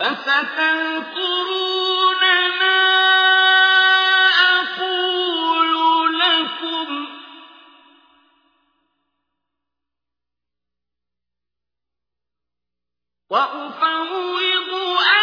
ما أقول لكم وأفوض أمري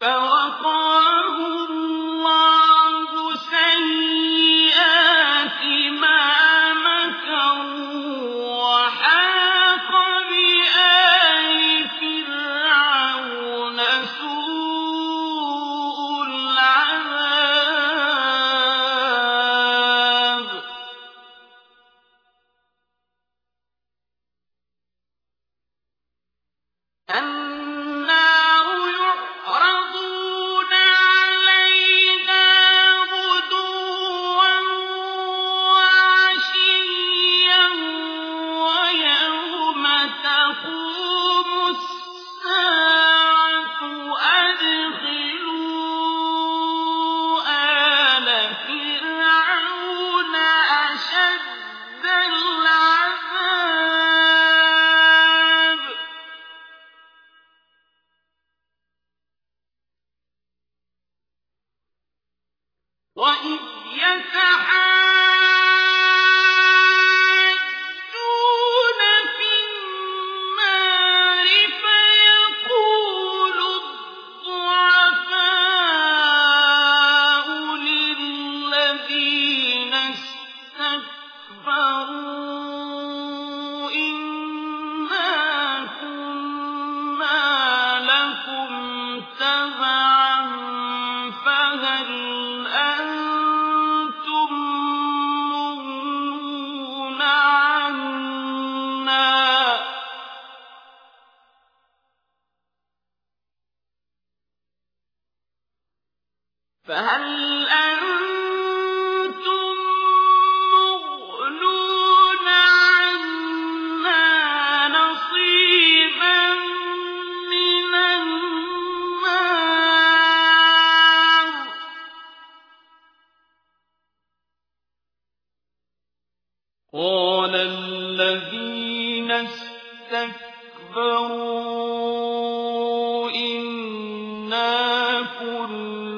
فوقاه فهل أنتم مغنون عنا نصيبا من النار؟ قال الذين استكبروا إنا كل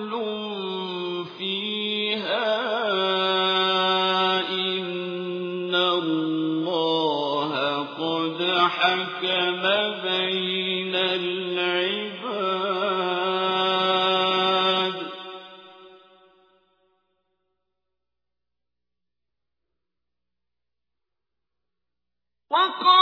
اللَّهَ قَدْ حَكَمَ بَيْنَ الْعِبَادِ. وَقَالَ